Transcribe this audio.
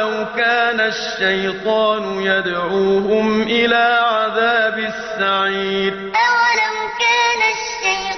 ولو كان الشيطان يدعوهم إلى عذاب السعير. أولو كان الشيطان